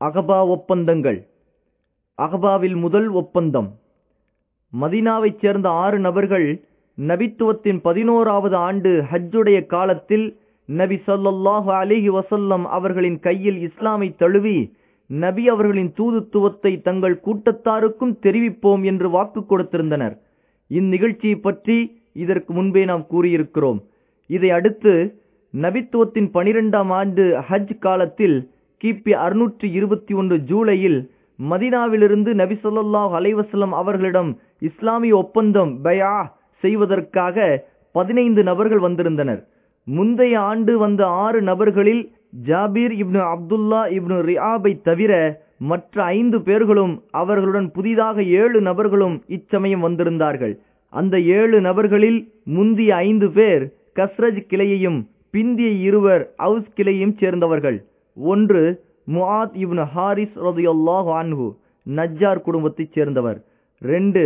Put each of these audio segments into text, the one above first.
அகபா ஒப்பந்தங்கள். அகபாவில் முதல் ஒப்பந்தம். மதீனாவைச் சேர்ந்த ஆறு நபர்கள் நபித்துவத்தின் பதினோராவது ஆண்டு ஹஜ்ஜுடைய காலத்தில் நபி சொல்லல்லாஹு அலிஹி வசல்லம் அவர்களின் கையில் இஸ்லாமை தழுவி நபி அவர்களின் தூதுத்துவத்தை தங்கள் கூட்டத்தாருக்கும் தெரிவிப்போம் என்று வாக்கு கொடுத்திருந்தனர். இந்நிகழ்ச்சியை பற்றி இதற்கு முன்பே நாம் கூறியிருக்கிறோம். இதை அடுத்து நபித்துவத்தின் பனிரெண்டாம் ஆண்டு ஹஜ் காலத்தில் கிபி அறுநூற்றி இருபத்தி ஒன்று ஜூலையில் மதினாவிலிருந்து நபி ஸல்லல்லாஹு அவர்களிடம் இஸ்லாமிய ஒப்பந்தம் பயா செய்வதற்காக பதினைந்து நபர்கள் வந்திருந்தனர். முந்தைய ஆண்டு வந்த ஆறு நபர்களில் ஜாபீர் இப்னு அப்துல்லா இப்னு ரியாபை தவிர மற்ற ஐந்து பேர்களும் அவர்களுடன் புதிதாக ஏழு நபர்களும் இச்சமயம் வந்திருந்தார்கள். அந்த ஏழு நபர்களில் முந்திய ஐந்து பேர் கஸ்ரஜ் கிளையையும் பிந்திய இருவர் அவுஸ் கிளையையும் சேர்ந்தவர்கள். ஒன்று முஆத் இப்னு ஹாரிஸ் ரதியுல்லாஹு அன்ஹு நஜ்ஜார் குடும்பத்தைச் சேர்ந்தவர். ரெண்டு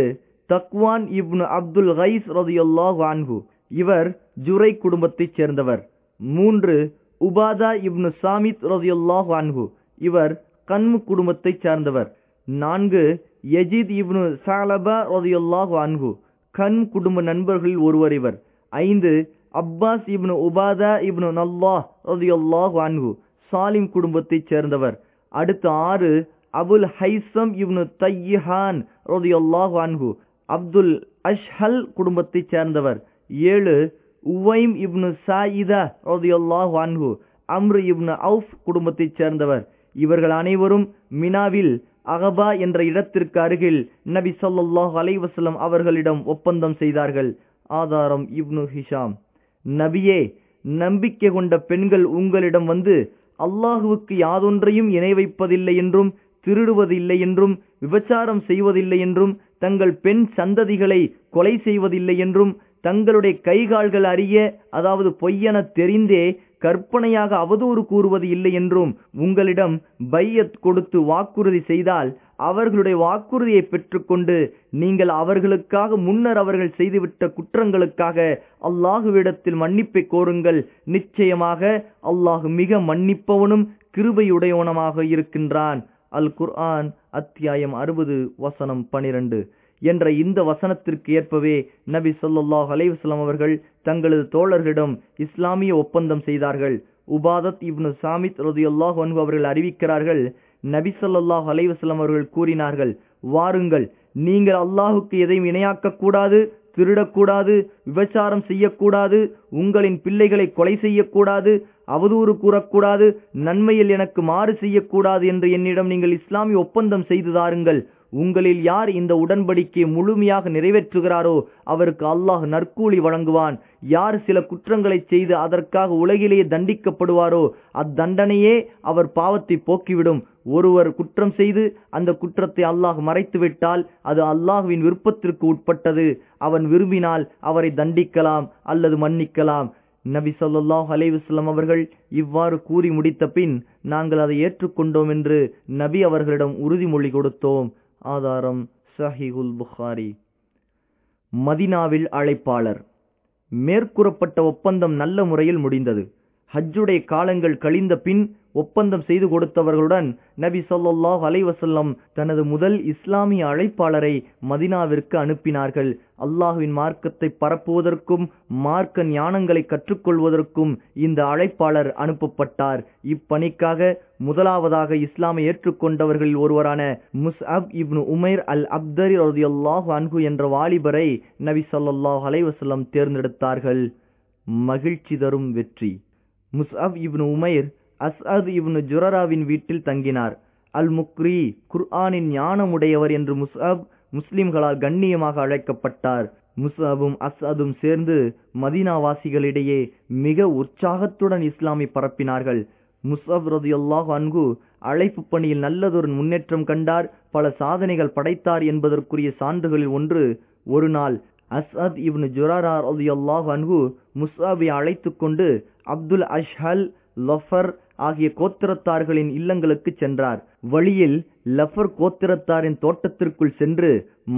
தக்வான் இப்னு அப்துல் ஹைஸ் ரதியுல்லாஹு அன்ஹு இவர் ஜுரை குடும்பத்தைச் சேர்ந்தவர். மூன்று உபாதா இப்னு சாமித் ரதியுல்லாஹு அன்ஹு இவர் கண்மு குடும்பத்தைச் சார்ந்தவர். நான்கு யஜித் இப்னு சாலபா ரதியுல்லாஹு அன்ஹு கன் குடும்ப நண்பர்களில் ஒருவர் இவர். ஐந்து அப்பாஸ் இப்னு உபாதா இப்னு நல்லாஹ் ரதியுல்லாஹு அன்ஹு சாலிம் குடும்பத்தைச் சேர்ந்தவர். அடுத்த ஆறு அபுல் ஹைசம் இவ்னு தையிஹான் ரதியுல்லாஹு அன்ஹு அப்துல் அஷ்ஹல் குடும்பத்தைச் சேர்ந்தவர். ஏழு உவைம் இப்னு சாயிதா ரதியுல்லாஹு அன்ஹு அம்ரு இப்னு அவுஃப் குடும்பத்தைச் சேர்ந்தவர். இவர்கள் அனைவரும் மினாவில் அகபா என்ற இடத்திற்கு அருகில் நபி ஸல்லல்லாஹு அலைவசலம் அவர்களிடம் ஒப்பந்தம் செய்தார்கள். ஆதாரம் இப்னு ஹிஷாம். நபியே நம்பிக்கை கொண்ட பெண்கள் உங்களிடம் வந்து அல்லாஹுவுக்கு யாதொன்றையும் இணை வைப்பதில்லை என்றும் திருடுவதில்லை என்றும் விபச்சாரம் செய்வதில்லை என்றும் தங்கள் பெண் சந்ததிகளை கொலை செய்வதில்லை என்றும் தங்களுடைய கைகால்கள் அறிய அதாவது பொய்யென தெரிந்தே கற்பனையாக அவதூறு கூறுவது இல்லை என்றும் உங்களிடம் பையத் கொடுத்து வாக்குறுதி செய்தால் அவர்களுடைய வாக்குறுதியை பெற்றுக்கொண்டு நீங்கள் அவர்களுக்காக முன்னர் அவர்கள் செய்துவிட்ட குற்றங்களுக்காக அல்லாஹுவிடத்தில் மன்னிப்பை கோருங்கள். நிச்சயமாக அல்லாஹ் மிக மன்னிப்பவனும் கிருபையுடையவனமாக இருக்கின்றான். அல் குர்ஆன் அத்தியாயம் அறுபது வசனம் பனிரெண்டு. என்ற இந்த வசனத்திற்கு ஏற்பவே நபி சொல்லாஹ் அலைவாஸ்லாம் அவர்கள் தங்களது தோழர்களிடம் இஸ்லாமிய ஒப்பந்தம் செய்தார்கள். உபாதத் இப்னு சாமித் ரதியுல்லாஹு ஒன்பு அவர்கள் அறிவிக்கிறார்கள் நபி ஸல்லல்லாஹு அலைவாஸ்லாம் அவர்கள் கூறினார்கள் வாருங்கள் நீங்கள் அல்லாஹுக்கு எதையும் இணையாக்க கூடாது திருடக்கூடாது விபச்சாரம் செய்யக்கூடாது உங்களின் பிள்ளைகளை கொலை செய்யக்கூடாது அவதூறு கூறக்கூடாது நன்மையில் எனக்கு மாறு செய்யக்கூடாது என்று என்னிடம் நீங்கள் இஸ்லாமிய ஒப்பந்தம் செய்து தாருங்கள். உங்களில் யார் இந்த உடன்படிக்கையை முழுமையாக நிறைவேற்றுகிறாரோ அவருக்கு அல்லாஹ் நற்கூலி வழங்குவான். யார் சில குற்றங்களை செய்து அதற்காக உலகிலேயே தண்டிக்கப்படுவாரோ அத்தண்டனையே அவர் பாவத்தை போக்கிவிடும். ஒருவர் குற்றம் செய்து அந்த குற்றத்தை அல்லாஹ் மறைத்துவிட்டால் அது அல்லாஹுவின் விருப்பத்திற்கு உட்பட்டது. அவன் விரும்பினால் அவரை தண்டிக்கலாம் அல்லது மன்னிக்கலாம். நபி சொல்லாஹ் அலைவாஸ்லம் அவர்கள் இவ்வாறு கூறி முடித்த பின் நாங்கள் அதை ஏற்றுக்கொண்டோம் என்று நபி அவர்களிடம் உறுதிமொழி கொடுத்தோம். ஆதாரம் சஹிகுல் புகாரி. மதினாவில் அழைப்பாளர். மேற்கூறப்பட்ட ஒப்பந்தம் நல்ல முறையில் முடிந்தது. ஹஜ்ஜுடைய காலங்கள் கழிந்த பின் ஒப்பந்தம் செய்து கொடுத்தவர்களுடன் நபி சொல்லாஹ் அலைவசல்லம் தனது முதல் இஸ்லாமிய அழைப்பாளரை மதினாவிற்கு அனுப்பினார்கள். அல்லாஹுவின் மார்க்கத்தை பரப்புவதற்கும் மார்க்க ஞானங்களை கற்றுக்கொள்வதற்கும் இந்த அழைப்பாளர் அனுப்பப்பட்டார். இப்பணிக்காக முதலாவதாக இஸ்லாமை ஏற்றுக்கொண்டவர்களில் ஒருவரான முஸ்அப் இப்னு உமைர் அல் அப்தரி ரதியுல்லாஹு அன்ஹு என்ற வாலிபரை நபி சொல்லாஹ் அலைவசல்லம் தேர்ந்தெடுத்தார்கள். மகிழ்ச்சி தரும் வெற்றி. முஸ்அப் இப்னு உமைர் அஸ்அத் இப்னு ஜுரராவின் வீட்டில் தங்கினார். அல் முக்ரி குர்ஆனின் ஞானமுடையவர் என்று முஸ்அப் முஸ்லிம்களால் கண்ணியமாக அழைக்கப்பட்டார். முஸ்அபும் அஸ்அதும் சேர்ந்து மதீனாவாசிகளிடையே மிக உற்சாகத்துடன் இஸ்லாமை பரப்பினார்கள். முஸ்அப் ரதியுல்லாஹு அன்கு அழைப்பு பணியில் நல்லதொரு முன்னேற்றம் கண்டார் பல சாதனைகள் படைத்தார் என்பதற்குரிய சான்றுகளில் ஒன்று ஒரு நாள் அஸ்அத் இப்னு ஜுராரா ரதியுல்லாஹு அன்ஹு முஸ்அபை அழைத்து கொண்டு அப்துல் அஷ்ஹல் லஃபர் ஆகிய கோத்திரத்தார்களின் இல்லங்களுக்கு சென்றார். வழியில் லஃபர் கோத்திரத்தாரின் தோட்டத்திற்குள் சென்று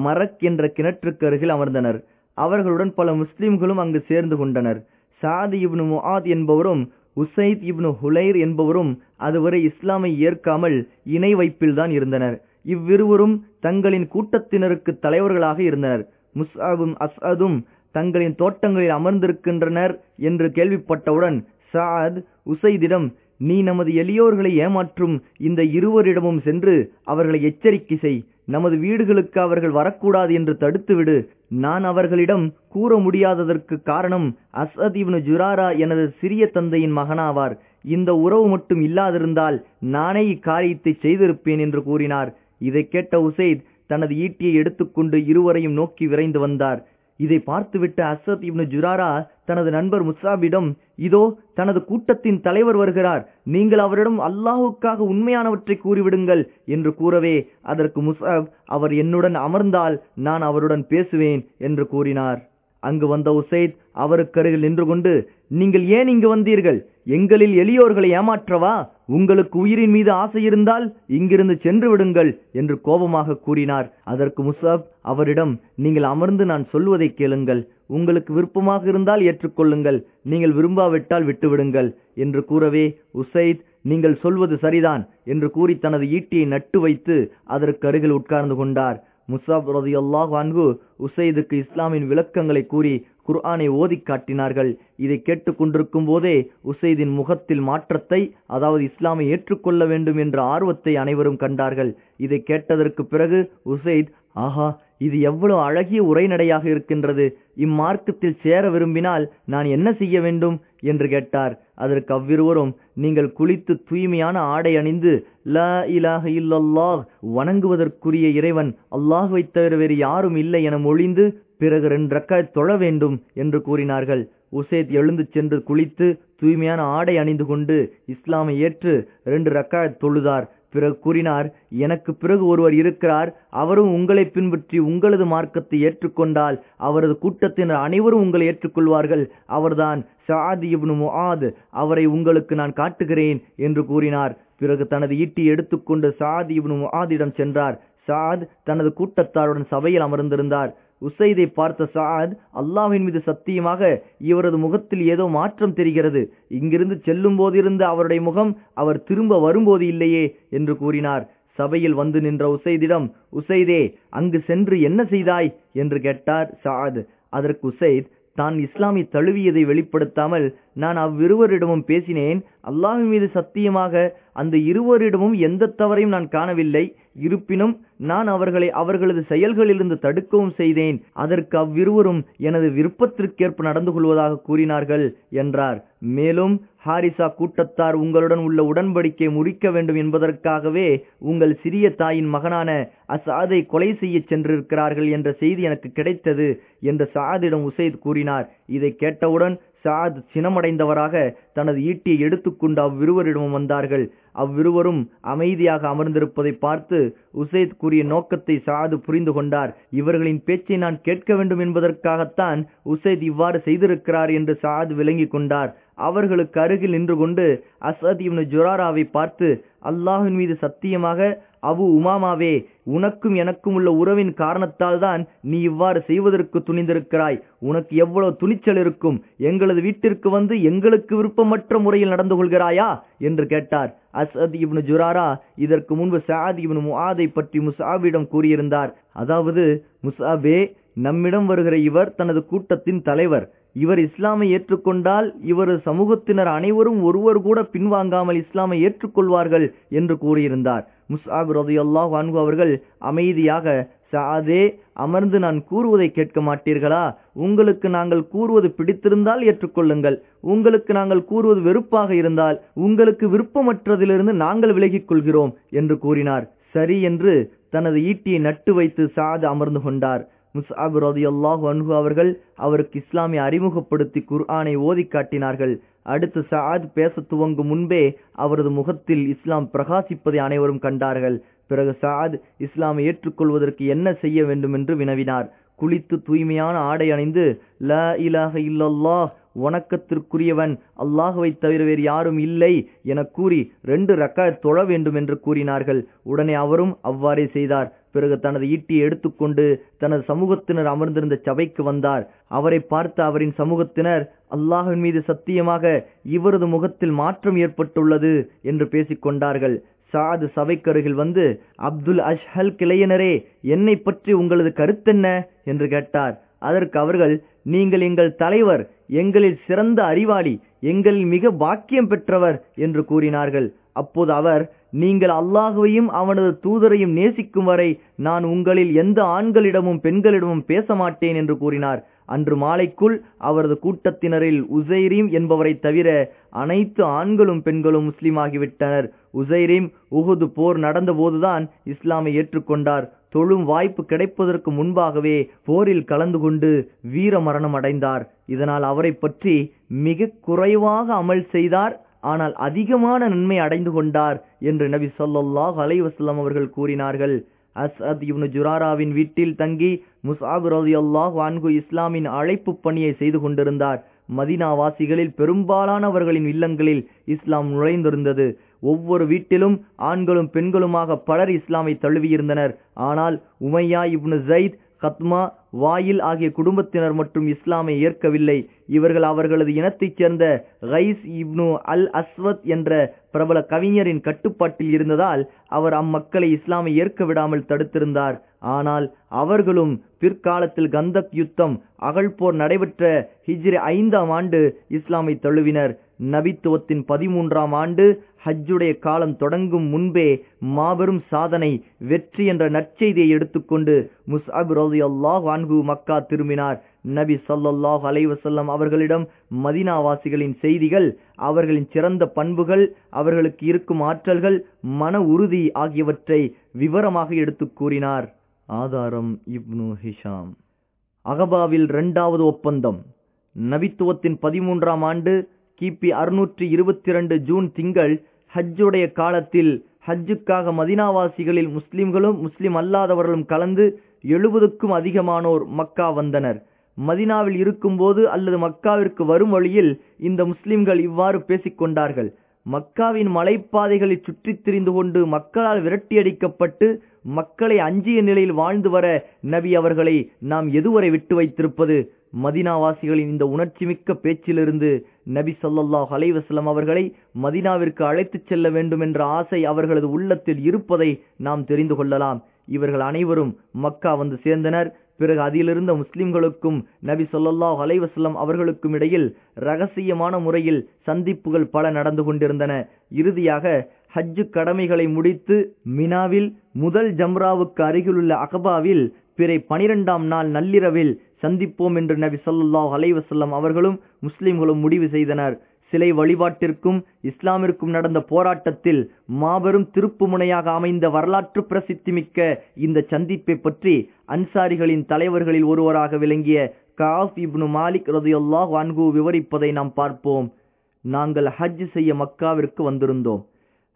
மரக் என்ற கிணற்றுக்கு அருகில் அமர்ந்தனர். அவர்களுடன் பல முஸ்லிம்களும் அங்கு சேர்ந்து கொண்டனர். சாதி இப்னு முஆத் என்பவரும் உசைத் இப்னு ஹுலைர் என்பவரும் அதுவரை இஸ்லாமை ஏற்காமல் இணை வைப்பில்தான் இருந்தனர். இவ்விருவரும் தங்களின் கூட்டத்தினருக்கு தலைவர்களாக இருந்தனர். முஸ்அபும் அஸ்அதும் தங்களின் தோட்டங்களில் அமர்ந்திருக்கின்றனர் என்று கேள்விப்பட்டவுடன் சாத் உசைதிடம் நீ நமது எளியோர்களை ஏமாற்றும் இந்த இருவரிடமும் சென்று அவர்களை எச்சரிக்கை செய். நமது வீடுகளுக்கு அவர்கள் வரக்கூடாது என்று தடுத்துவிடு. நான் அவர்களிடம் கூற முடியாததற்கு காரணம் அஸ்அத் இவனு ஜுராரா எனது சிறிய தந்தையின் மகனாவார். இந்த உறவு மட்டும் இல்லாதிருந்தால் நானே இக்காரியத்தை செய்திருப்பேன் என்று கூறினார். இதை கேட்ட உசைத் தனது ஈட்டியை எடுத்துக்கொண்டு இருவரையும் நோக்கி விரைந்து வந்தார். இதை பார்த்துவிட்ட அசத் இப்னு ஜுராரா தனது நண்பர் முசாபிடம் இதோ தனது கூட்டத்தின் தலைவர் வருகிறார். நீங்கள் அவரிடம் அல்லாஹுக்காக உண்மையானவற்றை கூறிவிடுங்கள் என்று கூறவே அதற்கு முசாப் அவர் என்னுடன் அமர்ந்தால் நான் அவருடன் பேசுவேன் என்று கூறினார். அங்கு வந்த உசைத் அவருக்கு அருகில் நின்று கொண்டு நீங்கள் ஏன் இங்கு வந்தீர்கள்? எங்களில் எளியோர்களை ஏமாற்றவா? உங்களுக்கு உயிரின் மீது ஆசை இருந்தால் இங்கிருந்து சென்று விடுங்கள் என்று கோபமாக கூறினார். அதற்கு முசாப் அவரிடம் நீங்கள் அமர்ந்து நான் சொல்வதை கேளுங்கள். உங்களுக்கு விருப்பமாக இருந்தால் ஏற்றுக்கொள்ளுங்கள். நீங்கள் விரும்பாவிட்டால் விட்டுவிடுங்கள். என்று கூறவே உசைத் நீங்கள் சொல்வது சரிதான் என்று கூறி தனது ஈட்டியை நட்டு வைத்து அதற்கு அருகில் உட்கார்ந்து கொண்டார். முசாப் ரதியல்லாஹு அன்பு உசைதுக்கு இஸ்லாமின் விளக்கங்களை கூறி குர்ஆனை ஓதி காட்டினார்கள். இதை கேட்டு கொண்டிருக்கும் போதே உசைதின் முகத்தில் மாற்றத்தை அதாவது இஸ்லாமை ஏற்றுக்கொள்ள வேண்டும் என்ற ஆர்வத்தை அனைவரும் கண்டார்கள். இதை கேட்டதற்கு பிறகு உசைத் ஆஹா இது எவ்வளவு அழகிய உரைநடையாக இருக்கின்றது. இம்மார்க்கத்தில் சேர விரும்பினால் நான் என்ன செய்ய வேண்டும்? என்று கேட்டார். அதற்கு அவ்விருவரும் நீங்கள் குளித்து தூய்மையான ஆடை அணிந்து லா இலாக இல்லல்லாஹ் வணங்குவதற்குரிய இறைவன் அல்லாஹுவை தவிர வேறு யாரும் இல்லை என மொழிந்து பிறகு ரெண்டு ரக்காய் தொழ வேண்டும் என்று கூறினார்கள். உசேத் எழுந்து சென்று குளித்து தூய்மையான ஆடை அணிந்து கொண்டு இஸ்லாமை ஏற்று ரெண்டு ரக்காய் தொழுதார். பிறகு கூறினார் எனக்கு பிறகு ஒருவர் இருக்கிறார் அவரும் உங்களை பின்பற்றி உங்களது மார்க்கத்தை ஏற்றுக்கொண்டால் அவரது கூட்டத்தினர் அனைவரும் உங்களை ஏற்றுக்கொள்வார்கள். அவர்தான் சாதி இப்னு முஆத் அவரை உங்களுக்கு நான் காட்டுகிறேன் என்று கூறினார். பிறகு தனது ஈட்டி எடுத்துக்கொண்டு சாதி இப்னு முஆதிடம் சென்றார். சாத் தனது கூட்டத்தாருடன் சபையில் அமர்ந்திருந்தார். உசைதை பார்த்த சாத் அல்லாவின் மீது சத்தியமாக இவரது முகத்தில் ஏதோ மாற்றம் தெரிகிறது. இங்கிருந்து செல்லும் போதிருந்த அவருடைய முகம் அவர் திரும்ப வரும்போது இல்லையே என்று கூறினார். சபையில் வந்து நின்ற உசைதிடம் உசைதே அங்கு சென்று என்ன செய்தாய்? என்று கேட்டார் சாத் அதற்கு உசைத் தான் இஸ்லாமை தழுவியதை வெளிப்படுத்தாமல் நான் அவ்விருவரிடமும் பேசினேன். அல்லாஹின் மீது சத்தியமாக அந்த இருவரிடமும் எந்த தவறையும் நான் காணவில்லை. இருப்பினும் நான் அவர்களை அவர்களது செயல்களிலிருந்து தடுக்கவும் செய்தேன். அதற்கு அவ்விருவரும் எனது விருப்பத்திற்கேற்ப நடந்து கொள்வதாக கூறினார்கள் என்றார். மேலும் ஹாரிசா கூட்டத்தார் உங்களுடன் உள்ள உடன்படிக்கை முறிக்க வேண்டும் என்பதற்காகவே உங்கள் சிறிய தாயின் மகனான அசாதை கொலை செய்ய சென்றிருக்கிறார்கள் என்ற செய்தி எனக்கு கிடைத்தது என்று சாதிடம் உசைத் கூறினார். இதை கேட்டவுடன் சாத் சினமடைந்தவராக தனது ஈட்டியை எடுத்துக்கொண்டு அவ்விருவரிடமும் வந்தார்கள். அவ்விருவரும் அமைதியாக அமர்ந்திருப்பதை பார்த்து உசைத் கூறிய நோக்கத்தை சாது புரிந்து கொண்டார். இவர்களின் பேச்சை நான் கேட்க வேண்டும் என்பதற்காகத்தான் உசைத் இவ்வாறு செய்திருக்கிறார் என்று சாத் விளங்கிக் கொண்டார். அவர்களுக்கு அருகில் நின்று கொண்டு அசத் இவனு ஜுராராவை பார்த்து அல்லாஹின் மீது சத்தியமாக அபு உமாமாவே உனக்கும் எனக்கும் உள்ள உறவின் காரணத்தால் தான் நீ இவ்வாறு செய்வதற்கு துணிந்திருக்கிறாய். உனக்கு எவ்வளவு துணிச்சல் இருக்கும்? எங்களது வீட்டிற்கு வந்து எங்களுக்கு விருப்பமற்ற முறையில் நடந்து கொள்கிறாயா? என்று கேட்டார். அசத் இப்னு ஜுராரா இதற்கு முன்பு சாத் இப்னு முஆதை பற்றி முசாவிடம் கூறியிருந்தார். அதாவது முசாபே நம்மிடம் வருகிற இவர் தனது கூட்டத்தின் தலைவர். இவர் இஸ்லாமை ஏற்றுக்கொண்டால் இவரது சமூகத்தினர் அனைவரும் ஒருவர் கூட பின்வாங்காமல் இஸ்லாமை ஏற்றுக்கொள்வார்கள் என்று கூறியிருந்தார். முஸ்ஆப் ரதியல்லாஹ் அன்பு அவர்கள் அமைதியாக சாதே அமர்ந்து நான் கூறுவதை கேட்க மாட்டீர்களா? உங்களுக்கு நாங்கள் கூறுவது பிடித்திருந்தால் ஏற்றுக்கொள்ளுங்கள். உங்களுக்கு நாங்கள் கூறுவது வெறுப்பாக இருந்தால் உங்களுக்கு விருப்பமற்றதிலிருந்து நாங்கள் விலகிக் கொள்கிறோம் என்று கூறினார். சரி என்று தனது ஈட்டியை நட்டு வைத்து சாத் அமர்ந்து கொண்டார். முஸ்அப் ரதியல்லாஹு அன்ஹு அவர்கள் அவருக்கு இஸ்லாமை அறிமுகப்படுத்தி குர்ஆனை ஓதி காட்டினார்கள். அடுத்து சாத் பேச துவங்கும் முன்பே அவரது முகத்தில் இஸ்லாம் பிரகாசிப்பதை அனைவரும் கண்டார்கள். பிறகு சாத் இஸ்லாமை ஏற்றுக்கொள்வதற்கு என்ன செய்ய வேண்டும் என்று வினவினார். குளித்து தூய்மையான ஆடை அணிந்து ல இலாக இல்லல்லாஹ் வணக்கத்திற்குரியவன் அல்லாஹுவை தவிர வேறு யாரும் இல்லை என கூறி ரெண்டு ரக்காய் தொழ வேண்டும் என்று கூறினார்கள். உடனே அவரும் அவ்வாறே செய்தார். பிறகு தனது ஈட்டியை எடுத்துக்கொண்டு தனது சமூகத்தினர் அமர்ந்திருந்த சபைக்கு வந்தார். அவரை பார்த்த அவரின் சமூகத்தினர் அல்லாஹின் மீது சத்தியமாக இவரது முகத்தில் மாற்றம் ஏற்பட்டுள்ளது என்று பேசிக்கொண்டார்கள். சாது சபைக்கருகில் வந்து அப்துல் அஷ்ஹல் கிளையனரே என்னை பற்றி உங்களது கருத்தென்ன? என்று கேட்டார். அதற்கு அவர்கள் நீங்கள் எங்கள் தலைவர் எங்களில் சிறந்த அறிவாளி எங்களில் மிக பாக்கியம் பெற்றவர் என்று கூறினார்கள். அப்போது அவர் நீங்கள் அல்லாஹுவையும் அவனது தூதரையும் நேசிக்கும் வரை நான் உங்களில் எந்த ஆண்களிடமும் பெண்களிடமும் பேச மாட்டேன் என்று கூறினார். அன்று மாலைக்குள் அவரது கூட்டத்தினரில் உசைரீம் என்பவரை தவிர அனைத்து ஆண்களும் பெண்களும் முஸ்லீமாகிவிட்டனர். உசைரீம் உகுது போர் நடந்தபோதுதான் இஸ்லாமை ஏற்றுக்கொண்டார். தொழும் வாய்ப்பு கிடைப்பதற்கு முன்பாகவே போரில் கலந்து கொண்டு வீர மரணம் அடைந்தார். இதனால் அவரை பற்றி மிக குறைவாக அமல் செய்தார். ஆனால் அதிகமான நன்மை அடைந்து கொண்டார் என்று நபி சொல்லாஹ் அலைவசல்லம் அவர்கள் கூறினார்கள். அஸ்அத் இப்னு ஜுராராவின் வீட்டில் தங்கி முசாப் ரலியல்லாஹு வான்கு இஸ்லாமின் அழைப்பு பணியை செய்து கொண்டிருந்தார். மதினா வாசிகளில் பெரும்பாலானவர்களின் இல்லங்களில் இஸ்லாம் நுழைந்திருந்தது. ஒவ்வொரு வீட்டிலும் ஆண்களும் பெண்களுமாக பலர் இஸ்லாமை தழுவியிருந்தனர். ஆனால் உமையா இப்னு ஜயித் கத்மா வாயில் ஆகிய குடும்பத்தினர் மற்றும் இஸ்லாமை ஏற்கவில்லை. இவர்கள் அவர்களது இனத்தைச் சேர்ந்த கைஸ் இப்னு அல் அஸ்வத் என்ற பிரபல கவிஞரின் கட்டுப்பாட்டில் இருந்ததால் அவர் அம்மக்களை இஸ்லாமை ஏற்க விடாமல் தடுத்திருந்தார். ஆனால் அவர்களும் பிற்காலத்தில் கந்தக் யுத்தம் அகழ்போர் நடைபெற்ற ஹிஜ்ரி ஐந்தாம் ஆண்டு இஸ்லாமை தழுவினர். நபித்துவத்தின் பதிமூன்றாம் ஆண்டு ஹஜ்ஜுடைய காலம் தொடங்கும் முன்பே மாபெரும் சாதனை வெற்றி என்ற நற்செய்தியை எடுத்துக்கொண்டு முஸ்அப் ரதி அல்லாஹ் வான்கு மக்கா திரும்பினார். நபி சல்லாஹ் அலைவசல்லம் அவர்களிடம் மதினாவாசிகளின் செய்திகள் அவர்களின் சிறந்த பண்புகள் அவர்களுக்கு இருக்கும் ஆற்றல்கள் மன உறுதி ஆகியவற்றை விவரமாக எடுத்துக் கூறினார். ஆதாரம் இப்னு ஹிஷாம். அகபாவில் இரண்டாவது ஒப்பந்தம். நபித்துவத்தின் பதிமூன்றாம் ஆண்டு கிபி அறுநூற்றி இருபத்தி இரண்டு ஜூன் திங்கள் ஹஜ்ஜுடைய காலத்தில் ஹஜ்ஜுக்காக மதினாவாசிகளில் முஸ்லிம்களும் முஸ்லிம் அல்லாதவர்களும் கலந்து எழுபதுக்கும் அதிகமானோர் மக்கா வந்தனர். மதினாவில் இருக்கும்போது அல்லது மக்காவிற்கு வரும் வழியில் இந்த முஸ்லிம்கள் இவ்வாறு பேசிக்கொண்டார்கள். மக்காவின் மலைப்பாதைகளை சுற்றித் திரிந்து கொண்டு மக்களால் விரட்டியடிக்கப்பட்டு மக்களை அஞ்சிய நிலையில் வாழ்ந்து வர நபி அவர்களை நாம் எதுவரை விட்டு வைத்திருப்பது? மதினாவாசிகளின் இந்த உணர்ச்சிமிக்க பேச்சிலிருந்து நபி சொல்லாஹ் அலைவாஸ்லம் அவர்களை மதினாவிற்கு அழைத்துச் செல்ல வேண்டும் என்ற ஆசை அவர்களது உள்ளத்தில் இருப்பதை நாம் தெரிந்து கொள்ளலாம். இவர்கள் அனைவரும் மக்கா வந்து சேர்ந்தனர். பிறகு அதிலிருந்த முஸ்லிம்களுக்கும் நபி சொல்லாஹ் அலைவாஸ்லம் அவர்களுக்கும் இடையில் ரகசியமான முறையில் சந்திப்புகள் பல நடந்து கொண்டிருந்தன. இறுதியாக ஹஜ்ஜு கடமைகளை முடித்து மினாவில் முதல் ஜம்ராவுக்கு அருகிலுள்ள அகபாவில் பிறை பனிரெண்டாம் நாள் நள்ளிரவில் சந்திப்போம் என்று நபி சொல்லாஹ் அலைவசல்லம் அவர்களும் முஸ்லிம்களும் முடிவு செய்தனர். சிலை வழிபாட்டிற்கும் இஸ்லாமிற்கும் நடந்த போராட்டத்தில் மாபெரும் திருப்பு முனையாக அமைந்த வரலாற்று பிரசித்தி மிக்க இந்த சந்திப்பை பற்றி அன்சாரிகளின் தலைவர்களில் ஒருவராக விளங்கிய காஃப் இப்னு மாலிக் ரதையொல்லா அன்கு விவரிப்பதை நாம் பார்ப்போம். நாங்கள் ஹஜ் செய்ய மக்காவிற்கு வந்திருந்தோம்.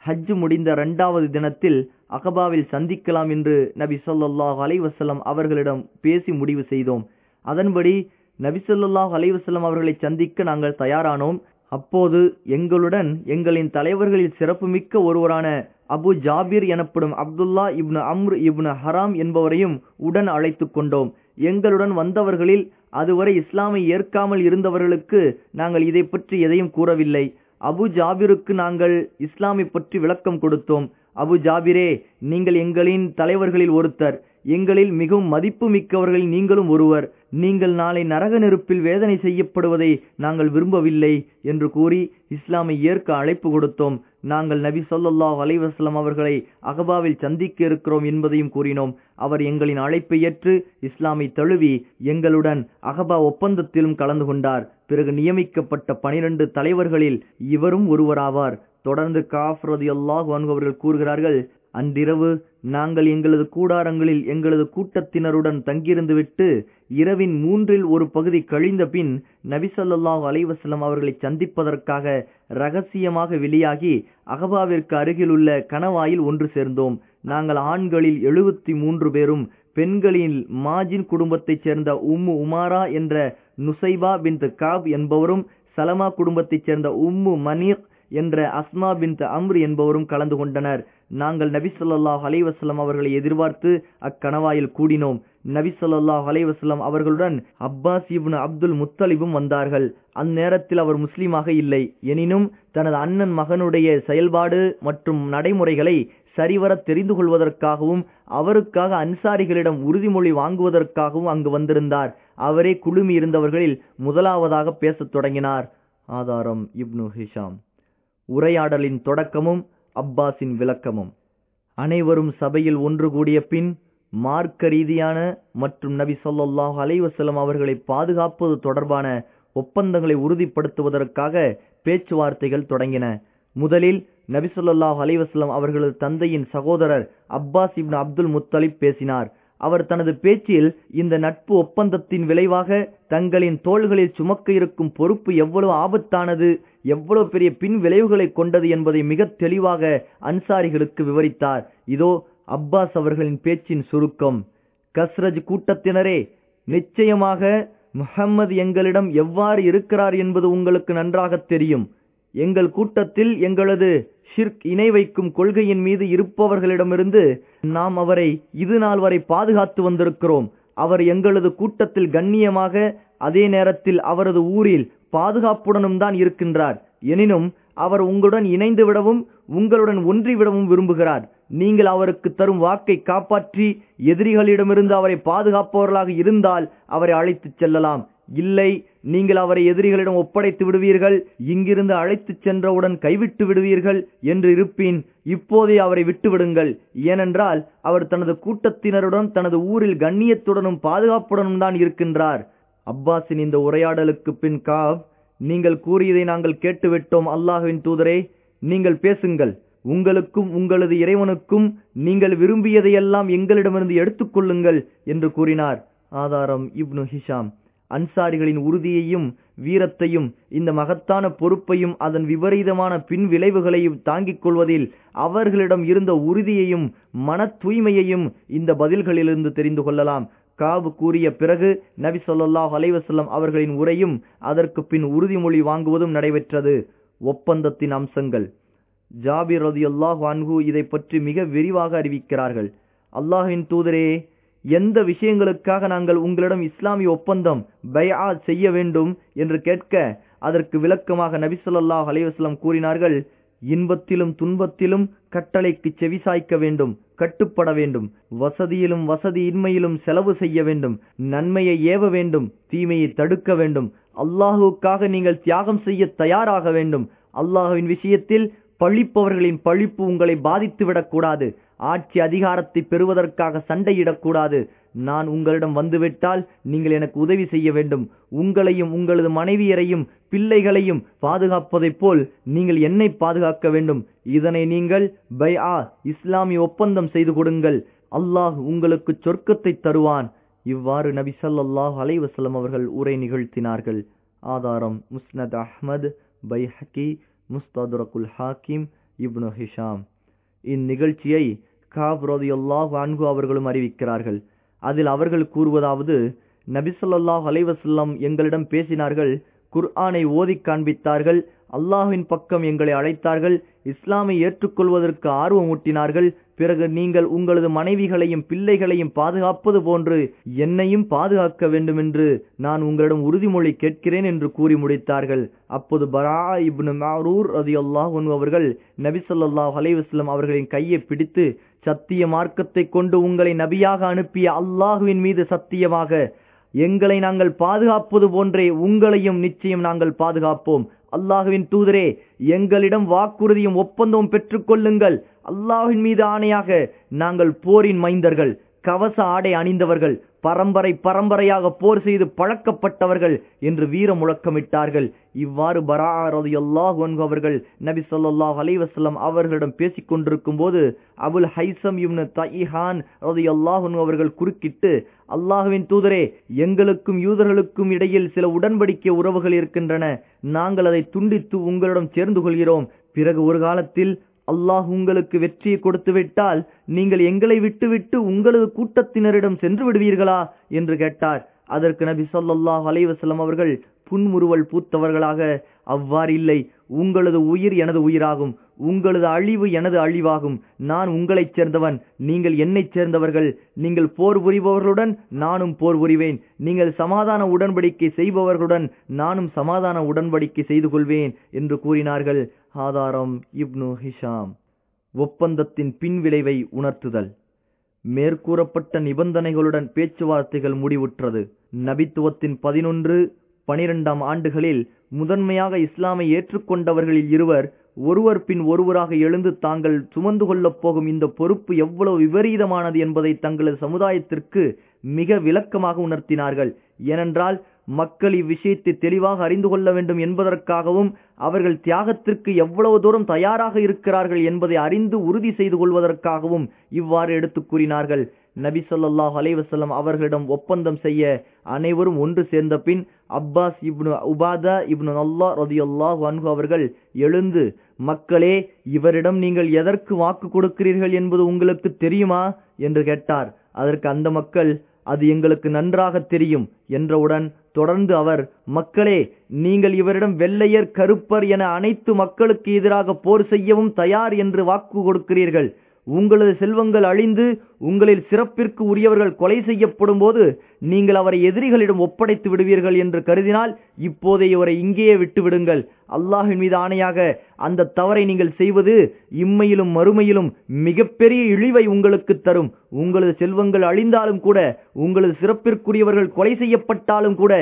ஹஜ் முடிந்த இரண்டாவது தினத்தில் அகபாவில் சந்திக்கலாம் என்று நபி சொல்லாஹ் அலைவசலம் அவர்களிடம் பேசி முடிவு செய்தோம். அதன்படி நபிசல்லுல்லாஹ் அலைவசல்லம் அவர்களை சந்திக்க நாங்கள் தயாரானோம். அப்போது எங்களுடன் எங்களின் தலைவர்களில் சிறப்புமிக்க ஒருவரான அபு ஜாபிர் எனப்படும் அப்துல்லா இப்னு அம்ர் இப்னு ஹராம் என்பவரையும் உடன் அழைத்து கொண்டோம். எங்களுடன் வந்தவர்களில் அதுவரை இஸ்லாமை ஏற்காமல் இருந்தவர்களுக்கு நாங்கள் இதை பற்றி எதையும் கூறவில்லை. அபு ஜாபிருக்கு நாங்கள் இஸ்லாமை பற்றி விளக்கம் கொடுத்தோம். அபு ஜாபிரே நீங்கள் எங்களின் தலைவர்களில் ஒருத்தர். எங்களில் மிகவும் மதிப்பு மிக்கவர்களில் நீங்களும் ஒருவர். நீங்கள் நாளை நரக நெருப்பில் வேதனை செய்யப்படுவதை நாங்கள் விரும்பவில்லை என்று கூறி இஸ்லாமை ஏற்க அழைப்பு கொடுத்தோம். நாங்கள் நபி சொல்லாஹ் அலைவாஸ்லாம் அவர்களை அகபாவில் சந்திக்க இருக்கிறோம் என்பதையும் கூறினோம். அவர் எங்களின் அழைப்பை ஏற்று இஸ்லாமை தழுவி எங்களுடன் அகபா ஒப்பந்தத்திலும் கலந்து கொண்டார். பிறகு நியமிக்கப்பட்ட பனிரெண்டு தலைவர்களில் இவரும் ஒருவராவார். தொடர்ந்து காஃப் ரதி அல்லாஹ் அவர்கள் கூறுகிறார்கள் அன்றிரவு நாங்கள் எங்களது கூடாரங்களில் எங்களது கூட்டத்தினருடன் தங்கியிருந்துவிட்டு இரவின் மூன்றில் ஒரு பகுதி கழிந்த பின் நபிசல்லாஹு அலைவசலம் அவர்களை சந்திப்பதற்காக ரகசியமாக வெளியாகி அகபாவிற்கு அருகிலுள்ள கணவாயில் ஒன்று சேர்ந்தோம். நாங்கள் ஆண்களில் எழுபத்தி மூன்று பேரும் பெண்களில் மாஜின் குடும்பத்தைச் சேர்ந்த உம்மு உமாரா என்ற நுசைபா பின் காப் என்பவரும் சலமா குடும்பத்தைச் சேர்ந்த உம்மு மனீக் என்ற அஸ்மா பின் அம்ரு என்பவரும் கலந்து கொண்டனர். நாங்கள் நபி ஸல்லல்லாஹு அவர்களை எதிர்பார்த்து அக்கணவாயில் கூடினோம். நபி ஸல்லல்லாஹு அவர்களுடன் அப்பாஸ் இப்னு அப்துல் முத்தலிபும் வந்தார்கள். அந்நேரத்தில் அவர் முஸ்லீமாக இல்லை. எனினும் தனது அண்ணன் மகனுடைய செயல்பாடு மற்றும் நடைமுறைகளை சரிவர தெரிந்து கொள்வதற்காகவும் அவருக்காக அன்சாரிகளிடம் உறுதிமொழி வாங்குவதற்காகவும் அங்கு வந்திருந்தார். அவரே குழுமி இருந்தவர்களில் முதலாவதாக பேசத் தொடங்கினார். ஆதாரம் இப்னு ஹிஷாம். உரையாடலின் தொடக்கமும் அப்பாஸின் விளக்கமும். அனைவரும் சபையில் ஒன்று கூடிய பின் மார்க்க ரீதியான மற்றும் நபி சொல்லாஹ் அலைவசலம் அவர்களை பாதுகாப்பது தொடர்பான ஒப்பந்தங்களை உறுதிப்படுத்துவதற்காக பேச்சுவார்த்தைகள் தொடங்கின. முதலில் நபி ஸல்லல்லாஹு அவர்களது தந்தையின் சகோதரர் அப்பாஸ் இப்னு அப்துல் முத்தலிப் பேசினார். அவர் தனது பேச்சில் இந்த நட்பு ஒப்பந்தத்தின் விளைவாக தங்களின் தோள்களில் சுமக்க இருக்கும் பொறுப்பு எவ்வளவு ஆபத்தானது எவ்வளவு பெரிய பின் விளைவுகளை கொண்டது என்பதை மிக தெளிவாக அன்சாரிகளுக்கு விவரித்தார். இதோ அப்பாஸ் அவர்களின் பேச்சின் சுருக்கம். கஸ்ரஜ் கூட்டத்தினரே நிச்சயமாக முஹம்மது எங்களிடம் எவ்வாறு இருக்கிறார் என்பது உங்களுக்கு நன்றாக தெரியும். எங்கள் கூட்டத்தில் எங்களது ஷிர்க் இணை வைக்கும் கொள்கையின் மீது இருப்பவர்களிடமிருந்து நாம் அவரை இது நாள் வரை பாதுகாத்து வந்திருக்கிறோம். அவர் எங்களது கூட்டத்தில் கண்ணியமாக அதே நேரத்தில் அவரது ஊரில் பாதுகாப்புடனும் தான் இருக்கின்றார். எனினும் அவர் உங்களுடன் இணைந்து விடவும் உங்களுடன் ஒன்றிவிடவும் விரும்புகிறார். நீங்கள் அவருக்கு தரும் வாக்கை காப்பாற்றி எதிரிகளிடமிருந்து அவரை பாதுகாப்பவர்களாக இருந்தால் அவரை அழைத்துச் செல்லலாம். இல்லை நீங்கள் அவரை எதிரிகளிடம் ஒப்படைத்து விடுவீர்கள் இங்கிருந்து அழைத்துச் சென்றவுடன் கைவிட்டு விடுவீர்கள் என்று இருப்பின் இப்போதே அவரை விட்டுவிடுங்கள். ஏனென்றால் அவர் தனது கூட்டத்தினருடன் தனது ஊரில் கண்ணியத்துடனும் பாதுகாப்புடனும் தான் இருக்கின்றார். அப்பாஸின் இந்த உரையாடலுக்கு பின் காவ் நீங்கள் கூறியதை நாங்கள் கேட்டுவிட்டோம் அல்லாஹுவின் தூதரே. நீங்கள் பேசுங்கள். உங்களுக்கும் உங்களது இறைவனுக்கும் நீங்கள் விரும்பியதையெல்லாம் எங்களிடமிருந்து எடுத்துக்கொள்ளுங்கள் என்று கூறினார். ஆதாரம் இப்னு ஹிஷாம். அன்சாரிகளின் உறுதியையும் வீரத்தையும் இந்த மகத்தான பொறுப்பையும் அதன் விபரீதமான பின் விளைவுகளையும் தாங்கிக் கொள்வதில் அவர்களிடம் இருந்த உறுதியையும் மன தூய்மையையும் இந்த பதில்களிலிருந்து தெரிந்து கொள்ளலாம். காபு கூறிய பிறகு நபி சொல்லாஹ் அலைவசல்லம் அவர்களின் உரையும் அதற்கு பின் உறுதிமொழி வாங்குவதும் நடைபெற்றது. ஒப்பந்தத்தின் அம்சங்கள். ஜாபிர் ரதி அன்ஹு இதை பற்றி மிக விரிவாக அறிவிக்கிறார்கள். அல்லாஹின் தூதரே எந்த விஷயங்களுக்காக நாங்கள் உங்களிடம் இஸ்லாமிய ஒப்பந்தம் பயா செய்ய வேண்டும் என்று கேட்க அதற்கு விளக்கமாக நபிசல்லாஹ் அலைவாஸ்லம் கூறினார்கள் இன்பத்திலும் துன்பத்திலும் கட்டளைக்கு செவிசாய்க்க வேண்டும் கட்டுப்பட வேண்டும் வசதியிலும் வசதி இன்மையிலும் செலவு செய்ய வேண்டும் நன்மையை ஏவ வேண்டும் தீமையை தடுக்க வேண்டும். அல்லாஹுக்காக நீங்கள் தியாகம் செய்ய தயாராக வேண்டும். அல்லாஹுவின் விஷயத்தில் பழிப்பவர்களின் பழிப்பு உங்களை பாதித்துவிடக் கூடாது ஆட்சி அதிகாரத்தை பெறுவதற்காக சண்டையிடக்கூடாது. நான் உங்களிடம் வந்துவிட்டால் நீங்கள் எனக்கு உதவி செய்ய வேண்டும். உங்களையும் உங்களது மனைவியரையும் பிள்ளைகளையும் பாதுகாப்பதைப் போல் நீங்கள் என்னை பாதுகாக்க வேண்டும். இதனை நீங்கள் பை ஆ இஸ்லாமிய ஒப்பந்தம் செய்து கொடுங்கள். அல்லாஹ் உங்களுக்கு சொர்க்கத்தை தருவான். இவ்வாறு நபி ஸல்லல்லாஹு அலைவசலம் அவர்கள் உரை நிகழ்த்தினார்கள். ஆதாரம் முஸ்னத் அஹ்மது பை ஹக்கீ முஸ்ததுரகுல் ஹாக்கிம் இப்னு ஹிஷாம். இந்நிகழ்ச்சியை காப் ரதியுல்லாஹு அன்கு அவர்களும் அறிவிக்கிறார்கள். அதில் அவர்கள் கூறுவதாவது நபிசல்லாஹ் அலைவசல்லம் எங்களிடம் பேசினார்கள் குர்ஆனை ஓதிக் காண்பித்தார்கள் அல்லாஹின் பக்கம் எங்களை அழைத்தார்கள் இஸ்லாமை ஏற்றுக்கொள்வதற்கு ஆர்வமூட்டினார்கள் பிறகு நீங்கள் உங்களது மனைவிகளையும் பிள்ளைகளையும் பாதுகாப்பது போன்று என்னையும் பாதுகாக்க வேண்டும் என்று நான் உங்களிடம் உறுதிமொழி கேட்கிறேன் என்று கூறி முடித்தார்கள். அப்போது பரா இப்னு மாரூர் ரதி அல்லாஹ் அவர்கள் நபி ஸல்லல்லாஹு அவர்களின் கையை பிடித்து சத்திய மார்க்கத்தை கொண்டு உங்களை நபியாக அனுப்பிய அல்லாஹுவின் மீது சத்தியமாக எங்களை நாங்கள் பாதுகாப்பது போன்றே உங்களையும் நிச்சயம் நாங்கள் பாதுகாப்போம். அல்லாஹுவின் தூதரே எங்களிடம் வாக்குறுதியும் ஒப்பந்தமும் பெற்றுக்கொள்ளுங்கள் அல்லாஹின் மீது ஆணையாக நாங்கள் போரின் மைந்தர்கள் கவச ஆடை அணிந்தவர்கள் பரம்பரை பரம்பரையாக போர் செய்து பழக்கப்பட்டவர்கள் என்று வீர முழக்கமிட்டார்கள் இவ்வாறு பராரது எல்லாஹ் அவர்கள் நபி சொல்லாஹ் அலைவசல்லம் அவர்களிடம் பேசிக் கொண்டிருக்கும் போது அபுல் ஹைசம் இவ்னு தயிஹான் ரது எல்லாஹ் அவர்கள் குறுக்கிட்டு அல்லாஹுவின் தூதரே எங்களுக்கும் யூதர்களுக்கும் இடையில் சில உடன்படிக்கை உறவுகள் இருக்கின்றன. நாங்கள் அதை துண்டித்து உங்களிடம் சேர்ந்து கொள்கிறோம். பிறகு ஒரு காலத்தில் அல்லாஹ் உங்களுக்கு வெற்றியை கொடுத்து விட்டால் நீங்கள் எங்களை விட்டுவிட்டு உங்களது கூட்டத்தினரிடம் சென்று விடுவீர்களா என்று கேட்டார். அதற்கு நபி சொல்லாஹ் அலைவசலம் அவர்கள் புன்முறுவல் பூத்தவர்களாக அவ்வாறில்லை உங்களது உயிர் எனது உயிராகும் உங்களது அழிவு எனது அழிவாகும் நான் உங்களைச் சேர்ந்தவன் நீங்கள் என்னைச் சேர்ந்தவர்கள் நீங்கள் போர் புரிபவர்களுடன் நானும் போர் புரிவேன் நீங்கள் சமாதான உடன்படிக்கை செய்பவர்களுடன் நானும் சமாதான உடன்படிக்கை செய்து கொள்வேன் என்று கூறினார்கள். ஆதாரம் இப்னு ஹிஷாம். ஒப்பந்தத்தின் பின்விளைவை உணர்த்துதல். மேற்கூறப்பட்ட நிபந்தனைகளுடன் பேச்சுவார்த்தைகள் முடிவுற்றது. நபித்துவத்தின் பதினொன்று பனிரெண்டாம் ஆண்டுகளில் முதன்மையாக இஸ்லாமை ஏற்றுக்கொண்டவர்களில் இருவர் ஒருவர் பின் ஒருவராக எழுந்து தாங்கள் சுமந்து கொள்ளப் போகும் இந்த பொறுப்பு எவ்வளவு விபரீதமானது என்பதை தங்களது சமுதாயத்திற்கு மிக விளக்கமாக உணர்த்தினார்கள். ஏனென்றால் மக்கள் இவ்விஷயத்தை தெளிவாக அறிந்து கொள்ள வேண்டும் என்பதற்காகவும் அவர்கள் தியாகத்திற்கு எவ்வளவு தூரம் தயாராக இருக்கிறார்கள் என்பதை அறிந்து உறுதி செய்து கொள்வதற்காகவும் இவ்வாறு எடுத்துக் கூறினார்கள். நபி சொல்லாஹ் அலைவசல்லம் அவர்களிடம் ஒப்பந்தம் செய்ய அனைவரும் ஒன்று சேர்ந்த பின் அப்பாஸ் இப்னு உபாதா இப்னு அல்லா ரதியுல்லாஹ் அன்ஹு அவர்கள் எழுந்து மக்களே இவரிடம் நீங்கள் எதற்கு வாக்கு கொடுக்கிறீர்கள் என்பது உங்களுக்கு தெரியுமா? என்று கேட்டார். அதற்கு அந்த மக்கள் அது எங்களுக்கு நன்றாக தெரியும் என்றவுடன் தொடர்ந்து அவர் மக்களே நீங்கள் இவரிடம் வெள்ளையர் கருப்பர் என அனைத்து மக்களுக்கு எதிராக போர் செய்யவும் தயார் என்று வாக்கு கொடுக்கிறீர்கள். உங்களது செல்வங்கள் அழிந்து உங்களில் சிறப்பிற்கு உரியவர்கள் கொலை செய்யப்படும் போது நீங்கள் அவரை எதிரிகளிடம் ஒப்படைத்து விடுவீர்கள் என்று கருதினால் இப்போதே இவரை இங்கேயே விட்டுவிடுங்கள். அல்லாஹின் மீது ஆணையாக அந்த தவறை நீங்கள் செய்வது இம்மையிலும் மறுமையிலும் மிகப்பெரிய இழிவை உங்களுக்கு தரும். உங்களது செல்வங்கள் அழிந்தாலும் கூட உங்களது சிறப்பிற்குரியவர்கள் கொலை செய்யப்பட்டாலும் கூட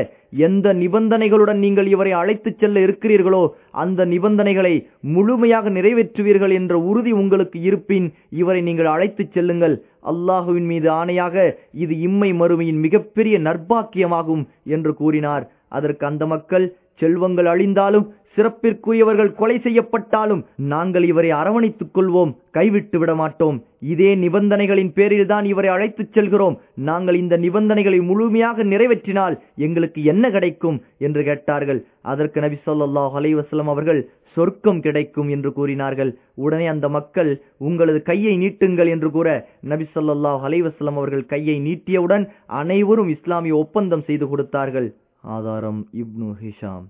எந்த நிபந்தனைகளுடன் நீங்கள் இவரை அழைத்துச் செல்ல இருக்கிறீர்களோ அந்த நிபந்தனைகளை முழுமையாக நிறைவேற்றுவீர்கள் என்ற உறுதி உங்களுக்கு இருப்பின் இவரை நீங்கள் அழைத்துச் செல்லுங்கள். அல்லாஹுவின் மீது ஆணையாக இது இம்மை மறுமையின் மிகப்பெரிய நற்பாக்கியமாகும் என்று கூறினார். அதற்கு அந்த மக்கள் செல்வங்கள் அழிந்தாலும் சிறப்பிற்குரியவர்கள் கொலை செய்யப்பட்டாலும் நாங்கள் இவரை அரவணைத்துக் கொள்வோம் கைவிட்டு விட மாட்டோம் இதே நிபந்தனைகளின் பேரில்தான் இவரை அழைத்துச் செல்கிறோம். நாங்கள் இந்த நிபந்தனைகளை முழுமையாக நிறைவேற்றினால் எங்களுக்கு என்ன கிடைக்கும் என்று கேட்டார்கள். அதற்கு நபி சொல்லாஹ் அலைவாஸ்லம் அவர்கள் சொர்க்கம் கிடைக்கும் என்று கூறினார்கள். உடனே அந்த மக்கள் உங்களது கையை நீட்டுங்கள் என்று கூற நபி சொல்லாஹ் அலைவாஸ்லம் அவர்கள் கையை நீட்டியவுடன் அனைவரும் இஸ்லாமிய ஒப்பந்தம் செய்து கொடுத்தார்கள். ஆதாரம் இப்னு ஹிஷாம்.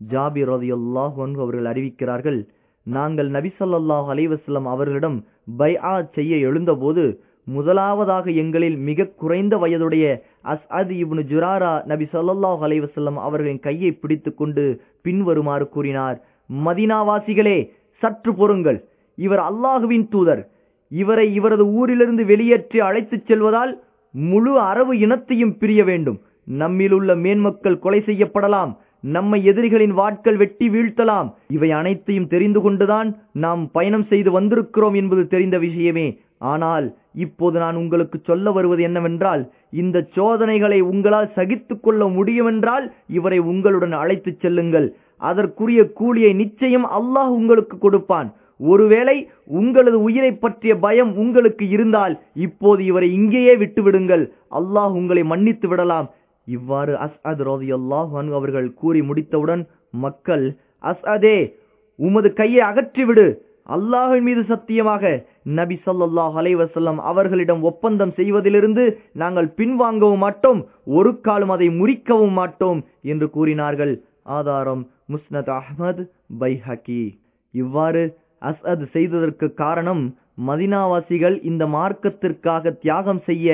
ஜாபி ரதியுல்லாஹ் அவர்கள் அறிவிக்கிறார்கள் நாங்கள் நபி சொல்லாஹ் அலைவாஸ்லம் அவர்களிடம் பைஆ செய்ய எழுந்தபோது முதலாவதாக எங்களில் மிக குறைந்த வயதுடைய அஸ்அத் இப்னு ஜுராரா நபி சொல்லாஹ் அலைவசல்லம் அவர்களின் கையை பிடித்து கொண்டு பின்வருமாறு கூறினார். மதினாவாசிகளே சற்று பொறுங்கள். இவர் அல்லாஹுவின் தூதர். இவரை இவரது ஊரிலிருந்து வெளியேற்றி அழைத்துச் செல்வதால் முழு அரபு இனத்தையும் பிரிய வேண்டும். நம்மிலுள்ள மேன்மக்கள் கொலை செய்யப்படலாம். நம்மை எதிரிகளின் வாட்கள் வெட்டி வீழ்த்தலாம். இவை அனைத்தையும் தெரிந்து கொண்டுதான் நாம் பயணம் செய்து வந்திருக்கிறோம் என்பது தெரிந்த விஷயமே. ஆனால் இப்போது நான் உங்களுக்கு சொல்ல வருவது என்னவென்றால் இந்த சோதனைகளை உங்களால் சகித்து கொள்ள முடியுமென்றால் இவரை உங்களுடன் அழைத்துச் செல்லுங்கள். அதற்குரிய கூலியை நிச்சயம் அல்லாஹ் உங்களுக்கு கொடுப்பான். ஒருவேளை உங்களது உயிரை பற்றிய பயம் உங்களுக்கு இருந்தால் இப்போது இவரை இங்கேயே விட்டுவிடுங்கள். அல்லாஹ் உங்களை மன்னித்து விடலாம். இவ்வாறு அஸ்அத் ரோதி அல்லாஹ் அவர்கள் கூறி முடித்தவுடன் மக்கள் அஸ்அதே உமது கையை அகற்றிவிடு. அல்லாஹின் மீது சத்தியமாக நபி சொல்லாஹ் அலைவசல்லம் அவர்களிடம் ஒப்பந்தம் செய்வதிலிருந்து நாங்கள் பின்வாங்கவும் மாட்டோம் ஒரு காலம் அதை முறிக்கவும் மாட்டோம் என்று கூறினார்கள். ஆதாரம் முஸ்னத் அஹ்மத் பைஹக்கி. இவ்வாறு அஸ்அத் செய்ததற்கு காரணம் மதினாவாசிகள் இந்த மார்க்கத்திற்காக தியாகம் செய்ய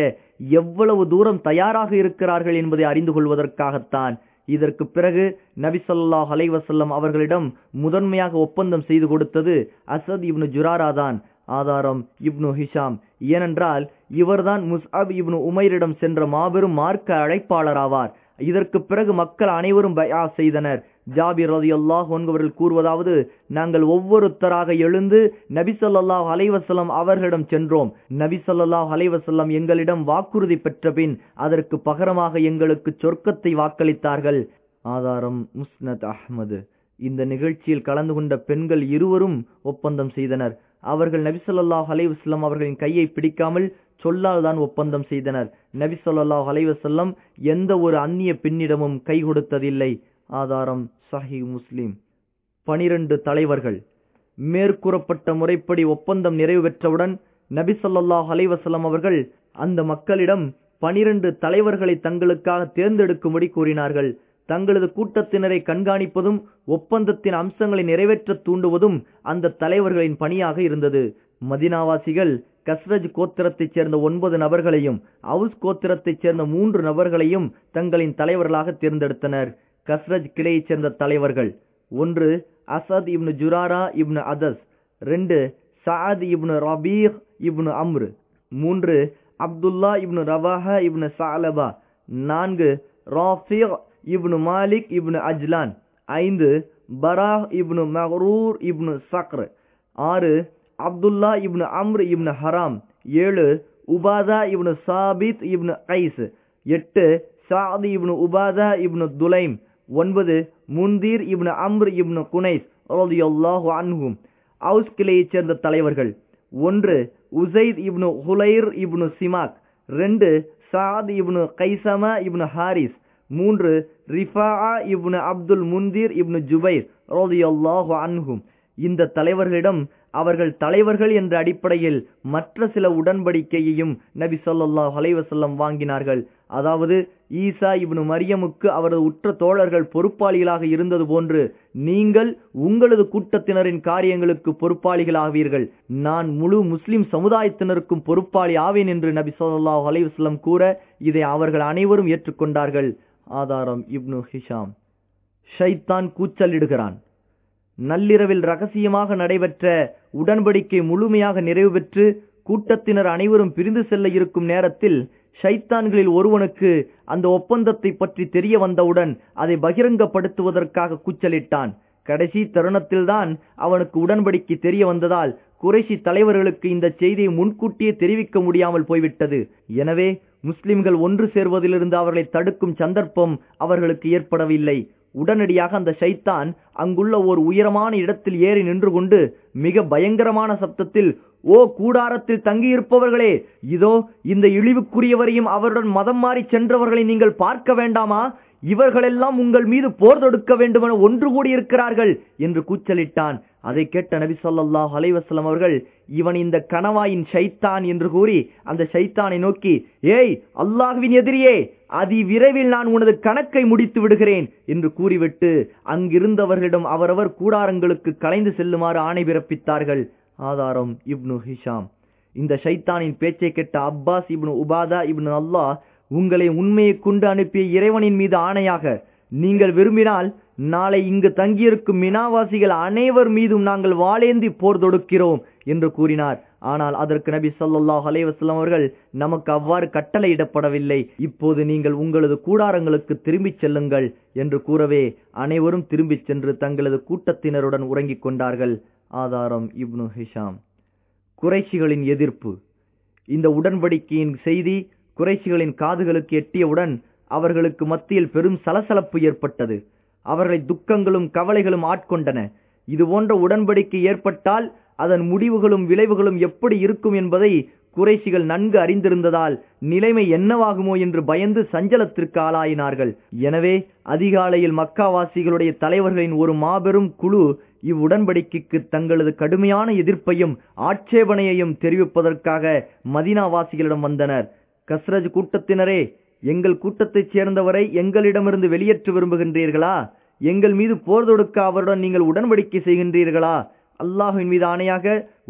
எவ்வளவு தூரம் தயாராக இருக்கிறார்கள் என்பதை அறிந்து கொள்வதற்காகத்தான் இதற்கு பிறகு நபிசல்லாஹ் அலைவசல்லம் அவர்களிடம் முதன்மையாக ஒப்பந்தம் செய்து கொடுத்தது அசத் இப்னு ஜுராரா தான் ஆதாரம் இப்னு ஹிஷாம். ஏனென்றால் இவர்தான் முஸ்அப் இப்னு உமைரிடம் சென்ற மாபெரும் மார்க்க அழைப்பாளராவார் இதற்கு பிறகு மக்கள் அனைவரும் பயா செய்தனர். ஜாபிர் ரதி அல்லாஹ் என்பவர்கள் கூறுவதாவது நாங்கள் ஒவ்வொருத்தராக எழுந்து நபிசல்லாஹ் அலைவசல்லம் அவர்களிடம் சென்றோம். நபிசல்லாஹ் அலைவசல்லம் எங்களிடம் வாக்குறுதி பெற்ற பின் அதற்கு பகரமாக எங்களுக்கு சொர்க்கத்தை வாக்களித்தார்கள். ஆதாரம் முஸ்னத் அஹ்மது. இந்த நிகழ்ச்சியில் கலந்து கொண்ட பெண்கள் இருவரும் ஒப்பந்தம் செய்தனர். அவர்கள் நபிசல்லாஹ் அலைவசல்லம் அவர்களின் கையை பிடிக்காமல் சொல்லால் தான் ஒப்பந்தம் செய்தனர். நபி சொல்லாஹ் அலைவசல்லம் எந்த ஒரு அந்நிய பெண்ணிடமும் கை கொடுத்ததில்லை. ஆதாரம் சஹி முஸ்லிம். பனிரெண்டு தலைவர்கள். மேற்கூறப்பட்ட முறைப்படி ஒப்பந்தம் நிறைவு பெற்றவுடன் நபி சொல்லாஹ் அலைவசல்லம் அவர்கள் அந்த மக்களிடம் பனிரெண்டு தலைவர்களை தங்களுக்காக தேர்ந்தெடுக்கும்படி கூறினார்கள். தங்களது கூட்டத்தினரை கண்காணிப்பதும் ஒப்பந்தத்தின் அம்சங்களை நிறைவேற்ற தூண்டுவதும் அந்த தலைவர்களின் பணியாக இருந்தது. மதினாவாசிகள் கஸ்ரஜ் கோத்திரத்தைச் சேர்ந்த ஒன்பது நபர்களையும் அவுஸ் கோத்திரத்தைச் சேர்ந்த மூன்று நபர்களையும் தங்களின் தலைவர்களாக தேர்ந்தெடுத்தனர். கஸ்ரஜ் கிளையைச் சேர்ந்த தலைவர்கள். ஒன்று அசத் இப்னு ஜுராரா இப்னு அதஸ். ரெண்டு சாத் இப்னு ரபீஹ் இப்னு அம்ரு. மூன்று அப்துல்லா இப்னு ரவாஹா இப்னு சாலபா நான்கு ராஃபிக் இப்னு மாலிக் இப்னு அஜ்லான். ஐந்து பராஹ் இப்னு மஹரூர் இப்னு சக்ர். ஆறு அப்துல்லா இப்னு அம்ர் இப்னு ஹராம். ஏழு உபாதா இப்னு சாபித் இப்னு ஐஸ் எட்டு சாத் இப்னு உபாதா இப்னு துலைம். ஒன்பது முந்தீர் இப்னு அம்ர் இப்னு குனைஸ் ரலியல்லாஹு அன்ஹும் அவுஸ் கிளையைச் சேர்ந்த தலைவர்கள். ஒன்று உசைத் இப்னு ஹுலைர் இப்னு சிமாக். ரெண்டு சாத் இப்னு கைசமா இப்னு ஹாரிஸ். மூன்று ரிஃபா இப்னு அப்துல் முந்தீர் இப்னு ஜுபைர் ரலியல்லாஹு அன்ஹும். இந்த தலைவர்களிடம் அவர்கள் தலைவர்கள் என்ற அடிப்படையில் மற்ற சில உடன்படிக்கையையும் நபி ஸல்லல்லாஹு அலைஹி வாங்கினார்கள். அதாவது ஈசா இப்னு மரியமுக்கு அவரது உற்ற தோழர்கள் பொறுப்பாளிகளாக இருந்தது போன்று நீங்கள் உங்களது கூட்டத்தினரின் காரியங்களுக்கு பொறுப்பாளிகளாவீர்கள். நான் முழு முஸ்லிம் சமுதாயத்தினருக்கும் பொறுப்பாளி ஆவேன் என்று நபி ஸல்லல்லாஹு அலைஹி கூற இதை அவர்கள் அனைவரும் ஏற்றுக்கொண்டார்கள். ஆதாரம் இப்னு ஹிஷாம். ஷைத்தான் கூச்சலிடுகிறான். நள்ளிரவில் ரகசியமாக நடைபெற்ற உடன்படிக்கை முழுமையாக நிறைவு பெற்று கூட்டத்தினர் அனைவரும் பிரிந்து செல்ல இருக்கும் நேரத்தில் ஷைத்தான்களில் ஒருவனுக்கு அந்த ஒப்பந்தத்தை பற்றி தெரிய வந்தவுடன் அதை பகிரங்கப்படுத்துவதற்காக கூச்சலிட்டான். கடைசி தருணத்தில்தான் அவனுக்கு உடன்படிக்கை தெரிய வந்ததால் குறைசி தலைவர்களுக்கு இந்த செய்தியை முன்கூட்டியே தெரிவிக்க முடியாமல் போய்விட்டது. எனவே முஸ்லிம்கள் ஒன்று சேர்வதிலிருந்து அவர்களை தடுக்கும் சந்தர்ப்பம் அவர்களுக்கு ஏற்படவில்லை. உடனடியாக அந்த ஷைத்தான் அங்குள்ள ஓர் உயரமான இடத்தில் ஏறி நின்று கொண்டு மிக பயங்கரமான சப்தத்தில் ஓ கூடாரத்தில் தங்கியிருப்பவர்களே இதோ இந்த இழிவுக்குரியவரையும் அவருடன் மதம் மாறி சென்றவர்களை நீங்கள் பார்க்க வேண்டாமா? இவர்களெல்லாம் உங்கள் மீது போர் தொடுக்க வேண்டுமென ஒன்று கூடியிருக்கிறார்கள் என்று கூச்சலிட்டான். அதை கேட்ட நபி சொல்லாஹ் அலைஹி அவர்கள் இவன் இந்த கணவாயின் ஷைத்தான் என்று கூறி அந்த ஷைத்தானை நோக்கி ஏய் அல்லாஹ்வின் எதிரியே அதி விரைவில் நான் உனது கணக்கை முடித்து விடுகிறேன் என்று கூறிவிட்டு அங்கிருந்தவர்களிடம் அவரவர் கூடாரங்களுக்கு கலைந்து செல்லுமாறு ஆணை பிறப்பித்தார்கள். ஆதாரம் இப்னு ஹிஷாம். இந்த ஷைத்தானின் பேச்சை கேட்ட அப்பாஸ் இப்னு உபாதா இப்னு அல்லாஹ் உங்களை உண்மையை கொண்டு அனுப்பிய இறைவனின் மீது ஆணையாக நீங்கள் விரும்பினால் நாளை இங்கு தங்கியிருக்கும் மினாவாசிகள் அனைவர் மீதும் நாங்கள் வாளேந்தி போர் தொடுக்கிறோம் என்று கூறினார். ஆனால் அதற்கு நபி சொல்லாஹ் அலைவாஸ்லாம் அவர்கள் நமக்கு அவ்வாறு கட்டளையிடப்படவில்லை. இப்போது நீங்கள் உங்களது கூடாரங்களுக்கு திரும்பிச் செல்லுங்கள் என்று கூறவே அனைவரும் திரும்பிச் சென்று தங்களது கூட்டத்தினருடன் உறங்கிக் கொண்டார்கள். ஆதாரம் இப்னு ஹிஷாம். குறைஷிகளின் எதிர்ப்பு. இந்த உடன்படிக்கையின் செய்தி குறைஷிகளின் காதுகளுக்கு எட்டியவுடன் அவர்களுக்கு மத்தியில் பெரும் சலசலப்பு ஏற்பட்டது. அவர்களை துக்கங்களும் கவலைகளும் ஆட்கொண்டன. இது போன்ற உடன்படிக்கை ஏற்பட்டால் அதன் முடிவுகளும் விளைவுகளும் எப்படி இருக்கும் என்பதை குறைஷிகள் நன்கு அறிந்திருந்ததால் நிலைமை என்னவாகுமோ என்று பயந்து சஞ்சலத்திற்கு ஆளாயினார்கள். எனவே அதிகாலையில் மக்காவாசிகளுடைய தலைவர்களின் ஒரு மாபெரும் குழு இவ்வுடன்படிக்கைக்கு தங்களது கடுமையான எதிர்ப்பையும் ஆட்சேபனையையும் தெரிவிப்பதற்காக மதினாவாசிகளிடம் வந்தனர். கஸ்ரஜ் கூட்டத்தினரே எங்கள் கூட்டத்தைச் சேர்ந்தவரை எங்களிடமிருந்து வெளியேற்ற விரும்புகின்றீர்களா? எங்கள் மீது போர் தொடுக்க அவருடன் நீங்கள் உடன்படிக்கை செய்கின்றீர்களா? அல்லாஹின் மீது ஆணையாக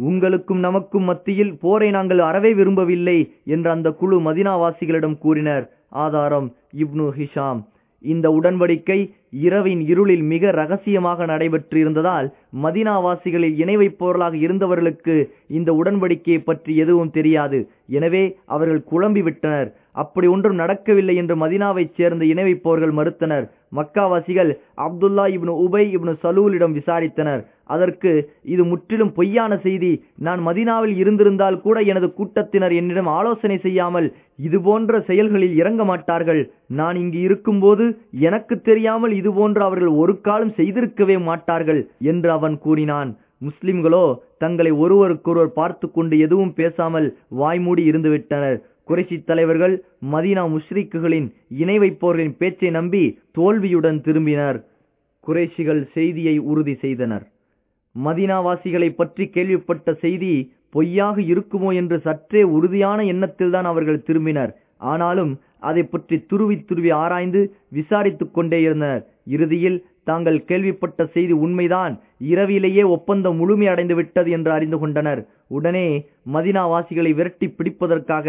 உங்களுக்கும் நமக்கும் மத்தியில் போரை நாங்கள் அறவே விரும்பவில்லை என்று அந்த குழு மதினாவாசிகளிடம் கூறினர். ஆதாரம் இப்னு ஹிஷாம். இந்த உடன்படிக்கை இரவின் இருளில் மிக ரகசியமாக நடைபெற்று இருந்ததால் மதினாவாசிகளில் இணை வைப்பவர்களாக இருந்தவர்களுக்கு இந்த உடன்படிக்கையை பற்றி எதுவும் தெரியாது. எனவே அவர்கள் குழம்பி விட்டனர் அப்படி ஒன்றும் நடக்கவில்லை என்று மதினாவைச் சேர்ந்த இணைவைப்போர்கள் மறுத்தனர். மக்காவாசிகள் அப்துல்லா இப்னு உபை இப்னு சலூலிடம் விசாரித்தனர். அதற்கு இது முற்றிலும் பொய்யான செய்தி. நான் மதினாவில் இருந்திருந்தால் கூட எனது கூட்டத்தினர் என்னிடம் ஆலோசனை செய்யாமல் இது போன்ற செயல்களில் இறங்க மாட்டார்கள். நான் இங்கு இருக்கும்போது எனக்கு தெரியாமல் இது போன்று அவர்கள் ஒரு காலம் செய்திருக்கவே மாட்டார்கள் என்று அவன் கூறினான். முஸ்லிம்களோ தங்களை ஒருவருக்கொருவர் பார்த்து கொண்டு எதுவும் பேசாமல் வாய்மூடி இருந்துவிட்டனர். குறைசி தலைவர்கள் மதீனா முஷ்ரிக்குகளின் இணை வைப்போர்களின் பேச்சை நம்பி தோல்வியுடன் திரும்பினர். குறைஷிகள் செய்தியை உறுதி செய்தனர். மதீனாவாசிகளை பற்றி கேள்விப்பட்ட செய்தி பொய்யாக இருக்குமோ என்று சற்றே உறுதியான எண்ணத்தில்தான் அவர்கள் திரும்பினர். ஆனாலும் அதை பற்றி துருவி துருவி ஆராய்ந்து விசாரித்துக் கொண்டே இருந்தனர். இறுதியில் தாங்கள் கேள்விப்பட்ட செய்தி உண்மைதான். இரவிலேயே ஒப்பந்தம் முழுமையடைந்து விட்டது என்று அறிந்து கொண்டனர். உடனே மதினாவாசிகளை விரட்டி பிடிப்பதற்காக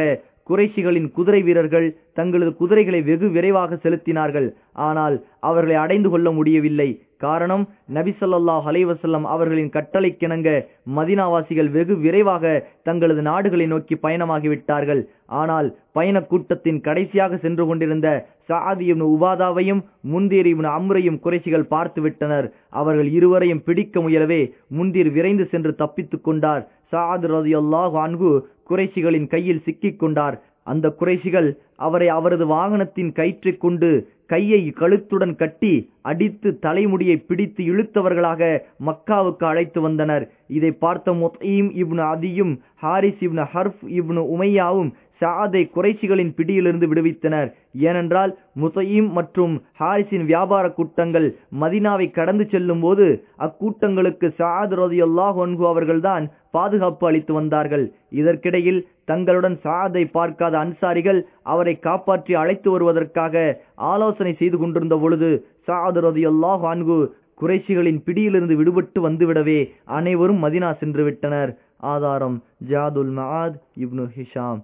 குறைஷிகளின் குதிரை வீரர்கள் தங்களது குதிரைகளை வெகு விரைவாக செலுத்தினார்கள். ஆனால் அவர்களை அடைந்து கொள்ள முடியவில்லை. காரணம் நபிசல்லாஹ் அலைவசல்லம் அவர்களின் வஸல்லம் அவர்களின் கட்டளைக்கிணங்க மதினாவாசிகள் வெகு விரைவாக தங்களது நாடுகளை நோக்கி பயணமாகிவிட்டார்கள் ஆனால் பயண கூட்டத்தின் கடைசியாக சென்று கொண்டிருந்த சாதி உபாதாவையும் முந்தீர் இப்னு அம்ரையும் குறைசிகள் பார்த்துவிட்டனர் அவர்கள் இருவரையும் பிடிக்க முயலவே முந்தீர் விரைந்து சென்று தப்பித்துக் கொண்டார். சாத் ரதியல்லாஹு அன்ஹு குறைசிகளின் கையில் சிக்கிக் கொண்டார். அந்த குறைசிகள் அவரை அவரது வாகனத்தின் கயிற்றைக் கொண்டு கையை கழுத்துடன் கட்டி அடித்து தலைமுடியை பிடித்து இழுத்தவர்களாக மக்காவுக்கு அழைத்து வந்தனர். இதை பார்த்த முத்தீம் இப்னு அதியும் ஹாரிஸ் இப்னு ஹர்ஃப் இப்னு உமையாவும் சாதை குறைச்சிகளின் பிடியிலிருந்து விடுவித்தனர். ஏனென்றால் முசையீம் மற்றும் ஹாரிஸின் வியாபார கூட்டங்கள் மதினாவை கடந்து செல்லும் போது அக்கூட்டங்களுக்கு சாத் ரதியுல்லாஹ் ஒன்கு அவர்கள்தான் பாதுகாப்பு அளித்து வந்தார்கள். இதற்கிடையில் தங்களுடன் சாதை பார்க்காத அன்சாரிகள் அவரை காப்பாற்றி அழைத்து வருவதற்காக ஆலோசனை செய்து கொண்டிருந்த பொழுது சாத் ரதியுல்லாஹ் அன்கு குறைஷிகளின் பிடியிலிருந்து விடுபட்டு வந்துவிடவே அனைவரும் மதினா சென்று விட்டனர். ஆதாரம் ஜாதுல் மஹாத் இப்னு ஹிஷாம்.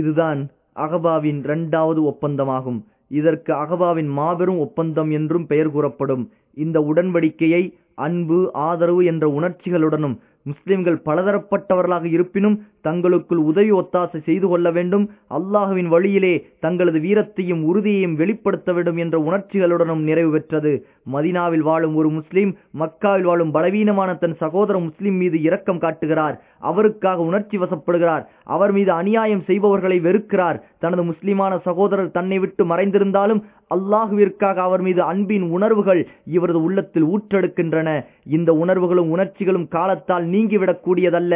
இதுதான் அகபாவின் இரண்டாவது ஒப்பந்தமாகும். இதற்கு அகபாவின் மாபெரும் ஒப்பந்தம் என்றும் பெயர் கூறப்படும். இந்த உடன்படிக்கையை அன்பு ஆதரவு என்ற உணர்ச்சிகளுடனும் முஸ்லிம்கள் பலதரப்பட்டவர்களாக இருப்பினும் தங்களுக்குள் உதவி ஒத்தாசை செய்து கொள்ள வேண்டும். அல்லாஹுவின் வழியிலே தங்களது வீரத்தையும் உறுதியையும் வெளிப்படுத்த வேண்டும் என்ற உணர்ச்சிகளுடனும் நிறைவு பெற்றது. மதினாவில் வாழும் ஒரு முஸ்லிம் மக்காவில் வாழும் பலவீனமான தன் சகோதர முஸ்லிம் மீது இரக்கம் காட்டுகிறார். அவருக்காக உணர்ச்சி வசப்படுகிறார். அவர் மீது அநியாயம் செய்பவர்களை வெறுக்கிறார். தனது முஸ்லிமான சகோதரர் தன்னை விட்டு மறைந்திருந்தாலும் அல்லாஹுவிற்காக அவர் மீது அன்பின் உணர்வுகள் இவரது உள்ளத்தில் ஊற்றெடுக்கின்றன. இந்த உணர்வுகளும் உணர்ச்சிகளும் காலத்தால் நீங்கிவிடக்கூடியதல்ல.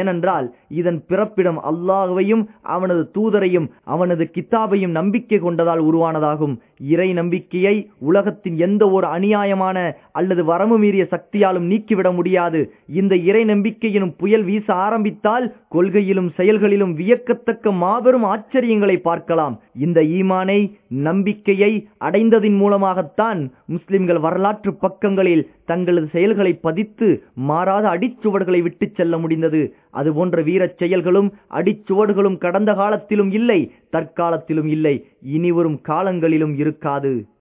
ஏனென்றால் இதன் பிறப்பிடம் அல்லாஹுவையும் அவனது தூதரையும் அவனது கித்தாபையும் நம்பிக்கை கொண்டதால் உருவானதாகும். இறை நம்பிக்கையை உலகத்தின் எந்த ஒரு அநியாயமான அல்லது வரம்பு மீறிய சக்தியாலும் நீக்கிவிட முடியாது. இந்த இறை நம்பிக்கை எனும் புயல் வீச ஆரம்பித்தால் கொள்கையிலும் செயல்களிலும் வியக்கத்தக்க மாபெரும் ஆச்சரியங்களை பார்க்கலாம். இந்த ஈமானை நம்பிக்கையை அடைந்ததின் மூலமாகத்தான் முஸ்லிம்கள் வரலாற்று பக்கங்களில் தங்களது செயல்களை பதித்து மாறாத அடிச்சுவடுகளை விட்டுச் செல்ல முடிந்தது. அதுபோன்ற வீரச் செயல்களும் அடிச்சுவடுகளும் கடந்த காலத்திலும் இல்லை தற்காலத்திலும் இல்லை. இனிவரும் காலங்களிலும் இருக்காது.